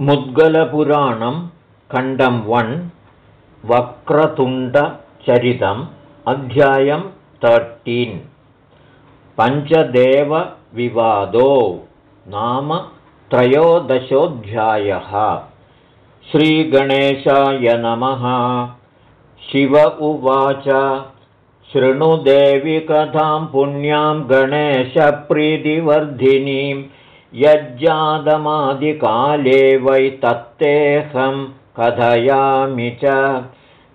मुद्गलपुराणं खण्डं वन् वक्रतुण्डचरितम् अध्यायं तर्टीन् पञ्चदेवविवादो नाम त्रयोदशोऽध्यायः. श्रीगणेशाय नमः। शिव उवाच शृणुदेवि कथां पुण्यां गणेशप्रीतिवर्धिनीम् यज्जातमादिकाले वै तत्तेऽहं कथयामि च।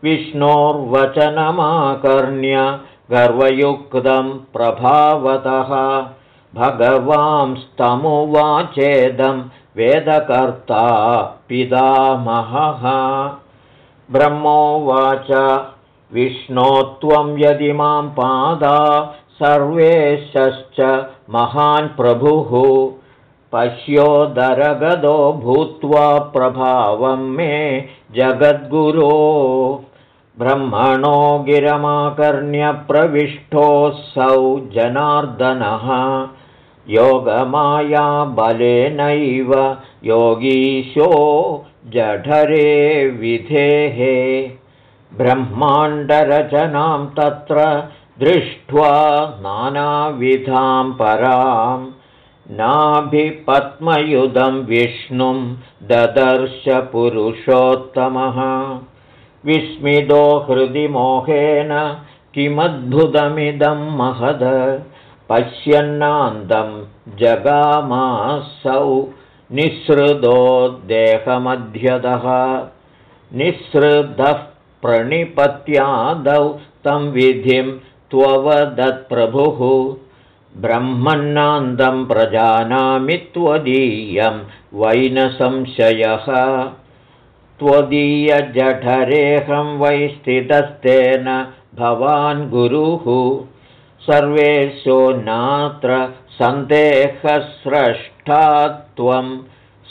विष्णोर्वचनमाकर्ण्य गर्वयुक्तं प्रभावतः। भगवांस्तमुवाचेदं वेदकर्ता पितामहः। ब्रह्मोवाच विष्णो त्वं यदि मां पादा सर्वेशश्च महान् प्रभुः पश्योदरगदो भूत्वा प्रभावं मे जगद्गुरो। ब्रह्मणो गिरमाकर्ण्यप्रविष्टोऽसौ जनार्दनः। योगमायाबलेनैव योगीशो जठरे विधेः। ब्रह्माण्डरचनां तत्र दृष्ट्वा नानाविधां पराम् नाभिपद्मयुधं विष्णुं ददर्शपुरुषोत्तमः। विस्मितो हृदि मोहेन किमद्भुतमिदं महद। पश्यन्नान्दं जगामासौ निःसृतो देहमध्यतः। निःसृतः प्रणिपत्यादौ तं विधिं त्ववदत्प्रभुः ब्रह्मन्नान्दं प्रजानामि त्वदीयं वैनसंशयः त्वदीयजठरेऽहं वै स्थितस्तेन भवान् गुरुः। सर्वेषु नात्र सन्देहस्रष्टा त्वं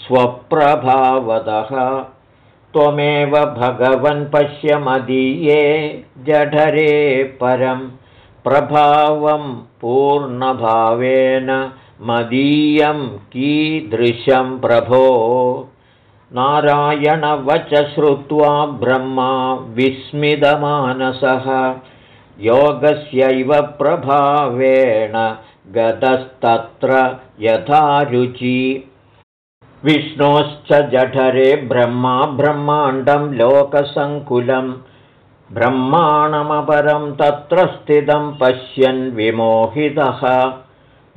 स्वप्रभावतः त्वमेव भगवन् पश्यमदीये जठरे परम् प्रभावं पूर्णभावेन मदीयं कीदृशं प्रभो। नारायणवच श्रुत्वा ब्रह्मा विस्मितमानसः। योगस्यैव प्रभावेण गतस्तत्र यथारुचि विष्णोश्च जठरे ब्रह्मा ब्रह्माण्डं लोकसङ्कुलम् ब्रह्माणमपरं तत्र स्थितं पश्यन् विमोहितः।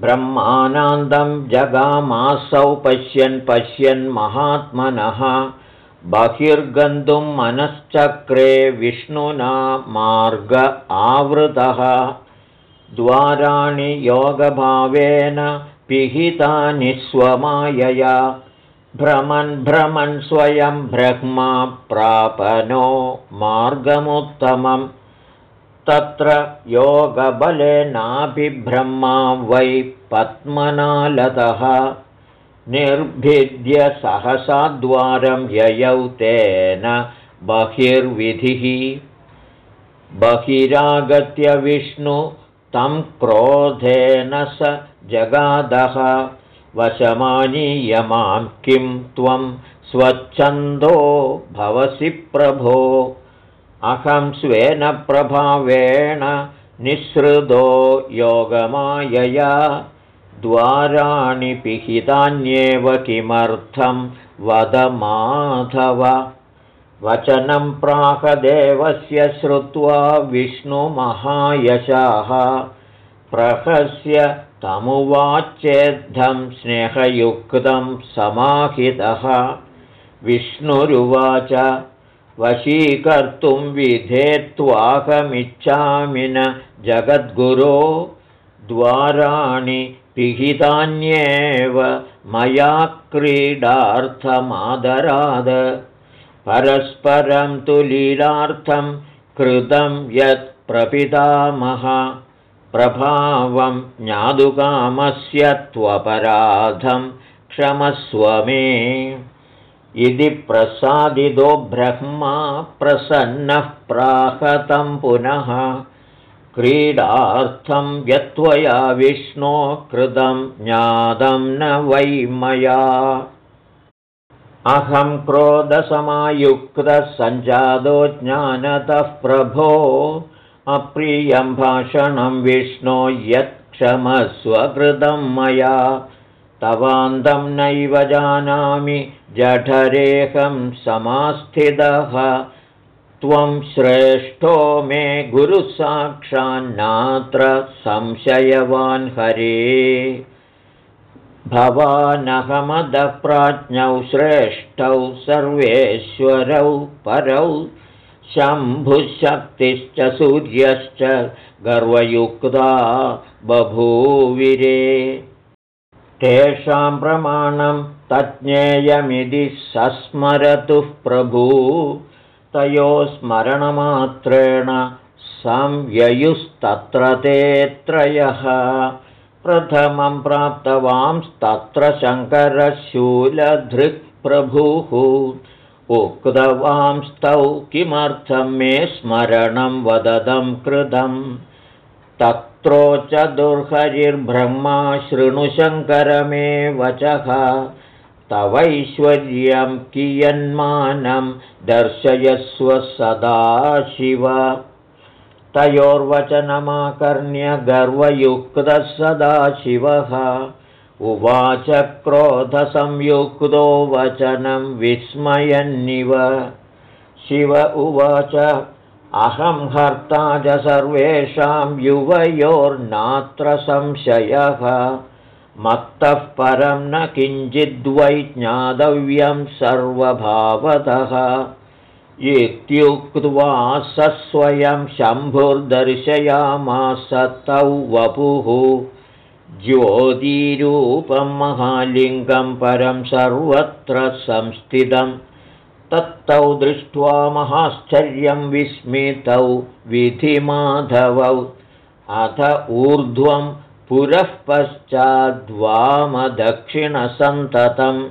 ब्रह्मानान्दं जगामासौ पश्यन् पश्यन् महात्मनः। बहिर्गन्तुं मनश्चक्रे विष्णुना मार्ग आवृतः। द्वाराणि योगभावेन पिहितानि स्वमायया भ्रमन् भ्रमन् स्वयं ब्रह्मा प्रापनो मार्गमुत्तमम्। तत्र योगबलेनाभिब्रह्मा वै पद्मनालतः। निर्भिद्य सहसा द्वारं ययौ तेन बहिर्विधिः। बहिरागत्य विष्णु तं क्रोधेन स जगादः वशमानीय मां किं त्वं स्वच्छन्दो भवसि प्रभो। अहं स्वेन प्रभावेण निःसृतो योगमायया। द्वाराणि पिहितान्येव किमर्थं वदमाधव वचनं प्राहदेवस्य श्रुत्वा विष्णुमहायशाः। प्रहस्य तमुवाच्येद्धं स्नेहयुक्तं समाहितः। विष्णुरुवाच वशीकर्तुं विधेत्वाहमिच्छामि न जगद्गुरो। द्वाराणि पिहितान्येव मया क्रीडार्थमादराद। परस्परं तु लीलार्थं कृतं यत् प्रपितामह प्रभावं ज्ञादुकामस्य त्वपराधं क्षमस्व मे। इति प्रसादितो ब्रह्मा प्रसन्नः प्राहतं पुनः। क्रीडार्थं यत्त्वया विष्णो कृतं ज्ञातं न वै मया। अहं क्रोधसमायुक्तः सञ्जातो ज्ञानतः प्रभो अप्रियं भाषणं विष्णो यत्क्षमस्वकृतं मया। तवान्तं नैव जानामि जठरेहं समास्थितः। त्वं श्रेष्ठो मे गुरुसाक्षान्नात्र संशयवान् हरे। भवानहमदप्राज्ञौ श्रेष्ठौ सर्वेश्वरौ परौ शम्भुशक्तिश्च सूर्यश्च गर्वयुक्ता बभूविरे। तेषां प्रमाणं तज्ज्ञेयमिति सस्मरतुः प्रभू। तयो स्मरणमात्रेण संव्ययुस्तत्र ते त्रयः। प्रथमं प्राप्तवांस्तत्र शङ्करशूलधृक्प्रभुः उक्तवांस्तौ किमर्थं मे स्मरणं वददं कृतं? तत्रोच दुर्हरिर्ब्रह्मा शृणुशङ्कर मे वचः तवैश्वर्यं कियन्मानं दर्शयस्व सदा शिव तयोर्वचनमाकर्ण्य गर्वयुक्तः सदा शिवः उवाच क्रोधसंयुक्तो वचनं विस्मयन्निव। शिव उवाच अहं हर्ता च सर्वेषां युवयोर्नात्र संशयः। मत्तः परं न किञ्चिद्वै ज्ञातव्यं सर्वभावतः। इत्युक्त्वा स स्वयं शम्भुर्दर्शयामास तौ वपुः ज्योतिरूपं महालिङ्गं परं सर्वत्र संस्थितं। तत्तौ दृष्ट्वा महाश्चर्यं विस्मितौ विधिमाधवौ। अथ ऊर्ध्वं पुरः पश्चाद्वामदक्षिणसन्ततम्।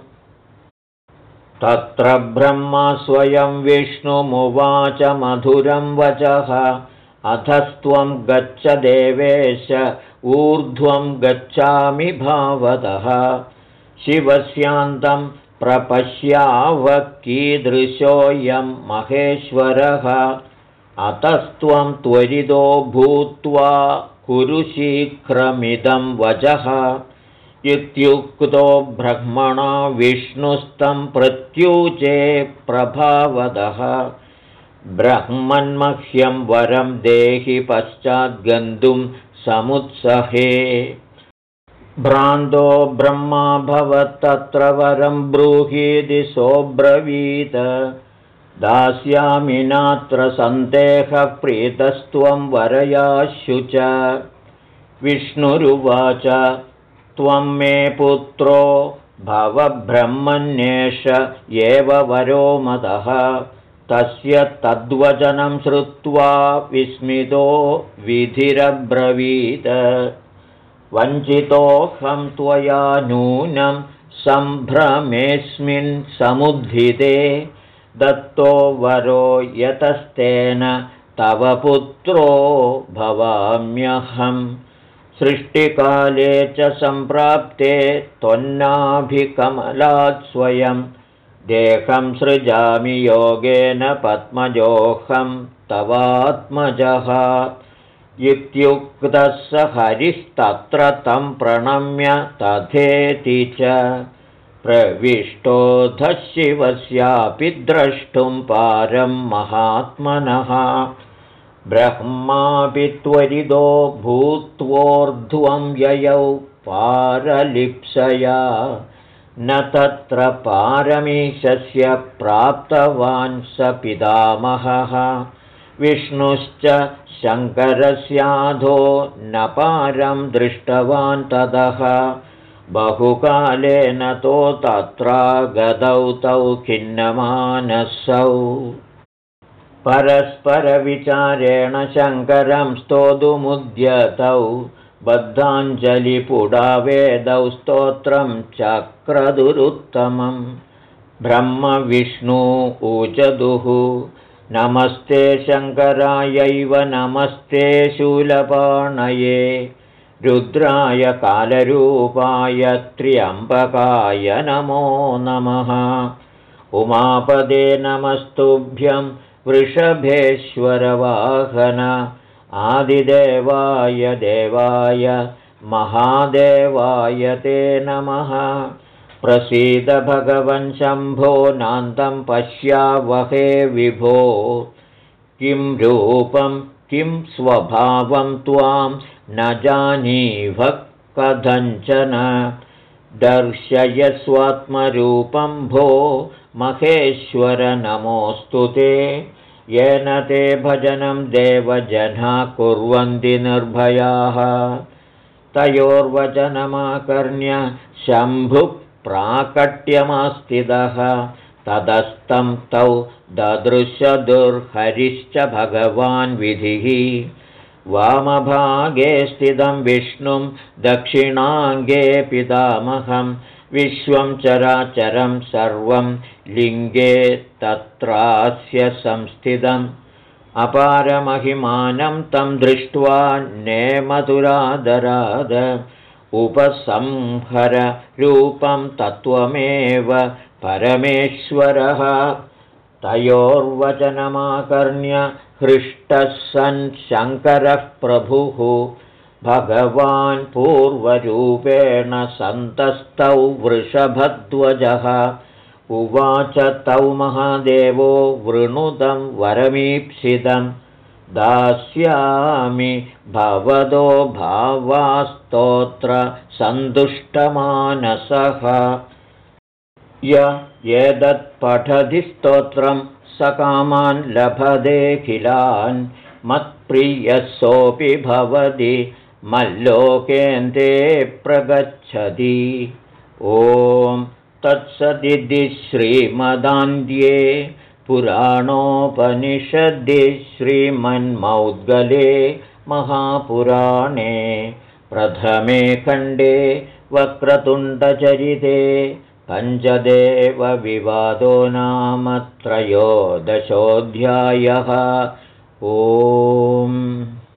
तत्र ब्रह्मा स्वयं विष्णुमुवाच मधुरं वचः अधस्त्वं गच्छ देवेश ऊर्ध्वं गच्छामि भावतः। शिवस्यान्तं प्रपश्याव कीदृशोऽयं महेश्वरः। अतस्त्वं त्वरितो भूत्वा कुरु शीघ्रमिदं वचः इत्युक्तो ब्रह्मणा विष्णुस्तं प्रत्यूचे प्रभावदः ब्रह्मन्मह्यं वरं देहि पश्चाद्गन्तुं समुत्सहे। भ्रान्तो ब्रह्मा भवत्तत्र वरं ब्रूहीति सोऽब्रवीत। दास्यामि नात्र सन्देहप्रीतस्त्वं वरयाशु च। विष्णुरुवाच त्वं मे पुत्रो भवब्रह्मण्येष एव वरो मदः तस्य तद्वचनं श्रुत्वा विस्मितो विधिरब्रवीत्। वञ्चितोऽहं त्वया नूनं सम्भ्रमेऽस्मिन् समुद्धिते। दत्तो वरो यतस्तेन तव पुत्रो भवाम्यहम्। सृष्टिकाले च सम्प्राप्ते त्वन्नाभिकमलात् स्वयं देहं सृजामि योगेन पद्मजोऽहं तवात्मजः। इत्युक्तः स हरिस्तत्र तं प्रणम्य तथेति च। प्रविष्टोऽथ शिवस्यापि द्रष्टुं पारं महात्मनः। ब्रह्मापि त्वरितो भूत्वोर्ध्वं ययौ पारलिप्सया न तत्र पारमीशस्य प्राप्तवान् स पितामहः। विष्णुश्च शङ्करस्याधो न पारं दृष्टवान् ततः बहुकालेन तो तत्रा गदौ तौ खिन्नमानसौ। परस्परविचारेण शङ्करं स्तोतुमुद्यतौ बद्धाञ्जलिपुडावेदौ स्तोत्रं चक्रदुरुत्तमं ब्रह्मविष्णु ऊचदुः। नमस्ते शङ्करायैव नमस्ते शूलपाणये। रुद्राय कालरूपाय त्र्यम्बकाय नमो नमः। उमापदे नमस्तुभ्यं वृषभेश्वरवाहन आदिदेवाय देवाय महादेवाय ते नमः। प्रसीद भगवन् शम्भो नान्तं पश्यावहे विभो। किं रूपं किं स्वभावं त्वां न जानीव कथञ्चन। दर्शयस्वात्मरूपं भो महेश्वर नमोऽस्तु ते येन ते भजनं देवजना कुर्वन्ति निर्भयाः। तयोर्वचनमाकर्ण्य शम्भुः प्राकट्यमास्थितः। तदस्तं तौ ददृशदुर्हरिश्च भगवान् विधिः। वामभागे स्थितं विष्णुं दक्षिणाङ्गे पितामहं विश्वं चराचरं सर्वं लिङ्गे तत्रास्य संस्थितम्। अपारमहिमानं तं दृष्ट्वा नेमधुरादराद उपसंहररूपं तत्त्वमेव परमेश्वरः। तयोर्वचनमाकर्ण्य हृष्टः सन् शङ्करः प्रभुः भगवान् पूर्वरूपेण सन्तस्तौ वृषभध्वजः। उवाच तौ महादेवो वृणुदं वरमीप्सितं दास्यामि भवदो भावास्तोत्र सन्तुष्टमानसः। य एतत्पठति स्तोत्रं स कामान् लभदेखिलान्। मत्प्रियसोऽपि भवति मल्लोकेन्दे प्रगच्छति। ॐ तत्सदिति श्रीमदान्ध्ये पुराणोपनिषदि श्रीमन्मौद्गले महापुराणे प्रथमे खण्डे वक्रतुण्डचरिते पञ्चदेवविवादो नाम त्रयोदशोऽध्यायः। ओम्